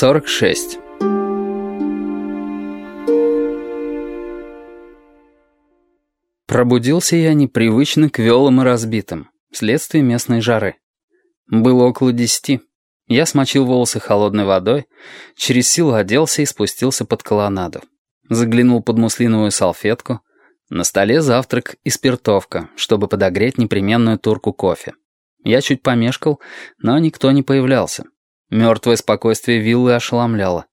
46 Пробудился я непривычно квелым и разбитым, вследствие местной жары. Было около десяти. Я смочил волосы холодной водой, через силу оделся и спустился под колоннаду. Заглянул под муслиновую салфетку. На столе завтрак и спиртовка, чтобы подогреть непременную турку кофе. Я чуть помешкал, но никто не появлялся. Мертвое спокойствие виллы ошеломляло.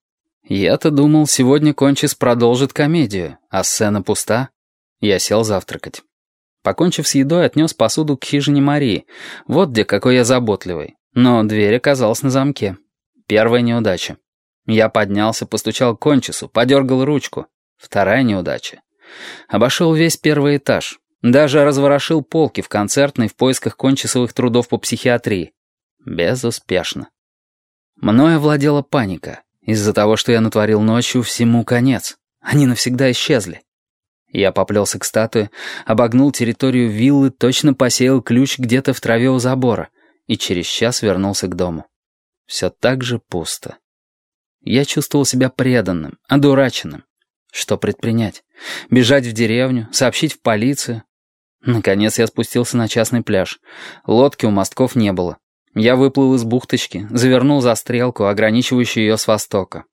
Я-то думал, сегодня Кончис продолжит комедию, а сцена пуста. Я сел завтракать. Покончив с едой, отнес посуду к хижине Марии. Вот где какой я заботливый. Но дверь оказалась на замке. Первая неудача. Я поднялся, постучал к Кончису, подергал ручку. Вторая неудача. Обошел весь первый этаж. Даже разворошил полки в концертной в поисках кончисовых трудов по психиатрии. Безуспешно. Мною владела паника. Из-за того, что я натворил ночью, всему конец. Они навсегда исчезли. Я поплелся к статуе, обогнул территорию виллы, точно посеял ключ где-то в траве у забора и через час вернулся к дому. Все так же пусто. Я чувствовал себя преданным, одураченным. Что предпринять? Бежать в деревню, сообщить в полицию? Наконец я спустился на частный пляж. Лодки у мостков не было. Я выплыл из бухточки, завернул за стрелку, ограничивающую ее с востока.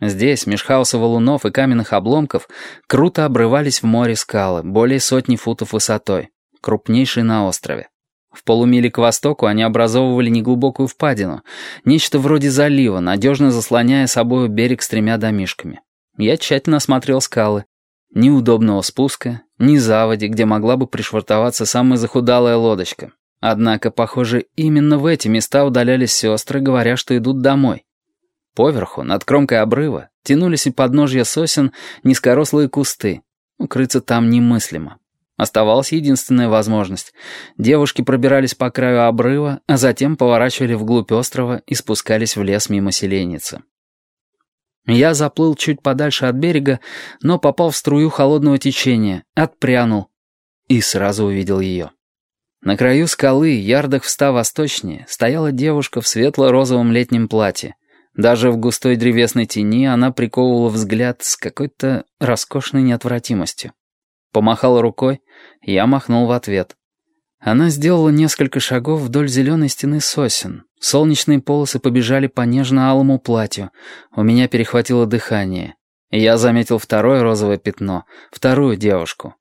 Здесь, меж хаоса валунов и каменных обломков, круто обрывались в море скалы, более сотни футов высотой, крупнейшие на острове. В полумиле к востоку они образовывали неглубокую впадину, нечто вроде залива, надежно заслоняя собою берег с тремя домишками. Я тщательно осмотрел скалы. Ни удобного спуска, ни заводи, где могла бы пришвартоваться самая захудалая лодочка. Однако, похоже, именно в эти места удалялись сестры, говоря, что идут домой. Поверху, над кромкой обрыва, тянулись и подножья сосен низкорослые кусты. Укрыться там немыслимо. Оставалась единственная возможность. Девушки пробирались по краю обрыва, а затем поворачивали вглубь острова и спускались в лес мимо селеницы. Я заплыл чуть подальше от берега, но попал в струю холодного течения, отпрянул и сразу увидел ее. На краю скалы, ярдах в ста восточнее, стояла девушка в светло-розовом летнем платье. Даже в густой древесной тени она приковывала взгляд с какой-то роскошной неотвратимостью. Помахала рукой, я махнул в ответ. Она сделала несколько шагов вдоль зеленой стены сосен. Солнечные полосы побежали по нежно-алому платью. У меня перехватило дыхание. Я заметил второе розовое пятно, вторую девушку.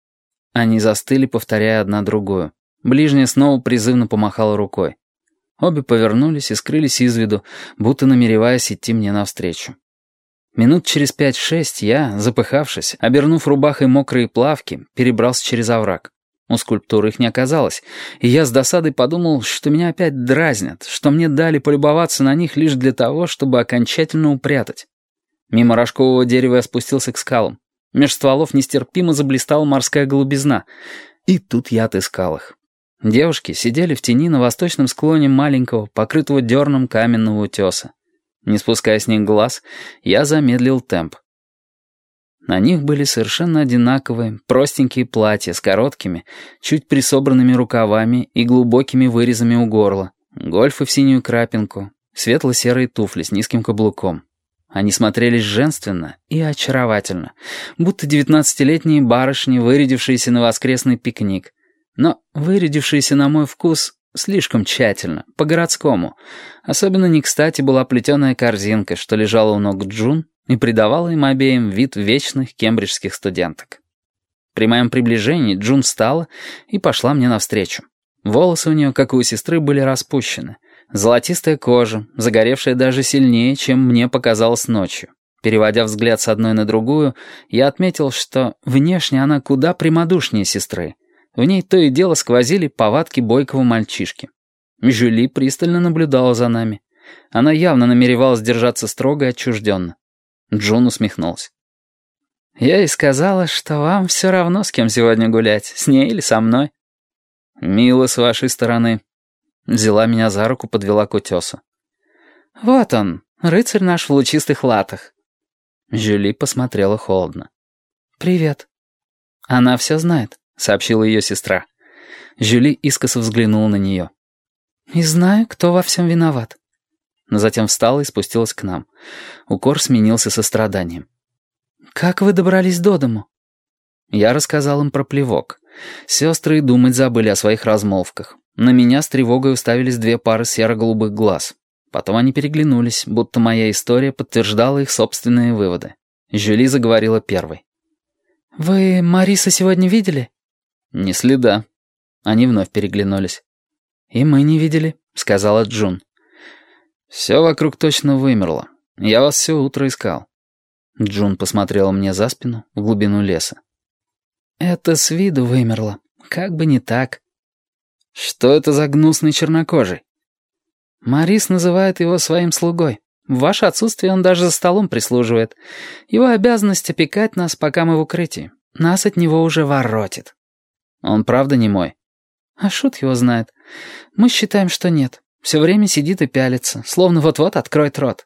Они застыли, повторяя одна другую. Ближняя снова призывно помахала рукой. Обе повернулись и скрылись из виду, будто намереваясь идти мне навстречу. Минут через пять-шесть я, запыхавшись, обернув рубахой мокрые плавки, перебрался через овраг. У скульптуры их не оказалось, и я с досадой подумал, что меня опять дразнят, что мне дали полюбоваться на них лишь для того, чтобы окончательно упрятать. Мимо рожкового дерева я спустился к скалам. Меж стволов нестерпимо заблистала морская голубизна, и тут я отыскал их. Девушки сидели в тени на восточном склоне маленького, покрытого дерном каменного утеса. Не спуская с них глаз, я замедлил темп. На них были совершенно одинаковые, простенькие платья с короткими, чуть присобранными рукавами и глубокими вырезами у горла, гольфы в синюю крапинку, светло-серые туфли с низким каблуком. Они смотрелись женственно и очаровательно, будто девятнадцатилетние барышни, вырядившиеся на воскресный пикник — но вырядившийся на мой вкус слишком тщательно, по-городскому. Особенно не кстати была плетеная корзинка, что лежала у ног Джун и придавала им обеим вид вечных кембриджских студенток. При моем приближении Джун встала и пошла мне навстречу. Волосы у нее, как и у сестры, были распущены. Золотистая кожа, загоревшая даже сильнее, чем мне показалось ночью. Переводя взгляд с одной на другую, я отметил, что внешне она куда прямодушнее сестры, в ней то и дело сквозили повадки бойкого мальчишки. Жюли пристально наблюдала за нами. Она явно намеревалась держаться строго и отчужденно. Джун усмехнулся. «Я и сказала, что вам все равно, с кем сегодня гулять, с ней или со мной». «Мило с вашей стороны». Взяла меня за руку, подвела к утесу. «Вот он, рыцарь наш в лучистых латах». Жюли посмотрела холодно. «Привет». Она все знает сообщила ее сестра. Жюли искоса взглянула на нее. «И знаю, кто во всем виноват». но затем встала и спустилась к нам. Укор сменился состраданием. «Как вы добрались до дому?» Я рассказал им про плевок. Сестры и думать забыли о своих размолвках. На меня с тревогой уставились две пары серо-голубых глаз. Потом они переглянулись, будто моя история подтверждала их собственные выводы. Жюли заговорила первой. «Вы Мариса сегодня видели?» «Не следа». Они вновь переглянулись. «И мы не видели», — сказала Джун. «Все вокруг точно вымерло. Я вас все утро искал». Джун посмотрела мне за спину, в глубину леса. «Это с виду вымерло. Как бы не так». «Что это за гнусный чернокожий?» «Марис называет его своим слугой. В ваше отсутствие он даже за столом прислуживает. Его обязанность опекать нас, пока мы в укрытии. Нас от него уже воротит». «Он правда не мой?» «А шут его знает. Мы считаем, что нет. Все время сидит и пялится, словно вот-вот откроет рот».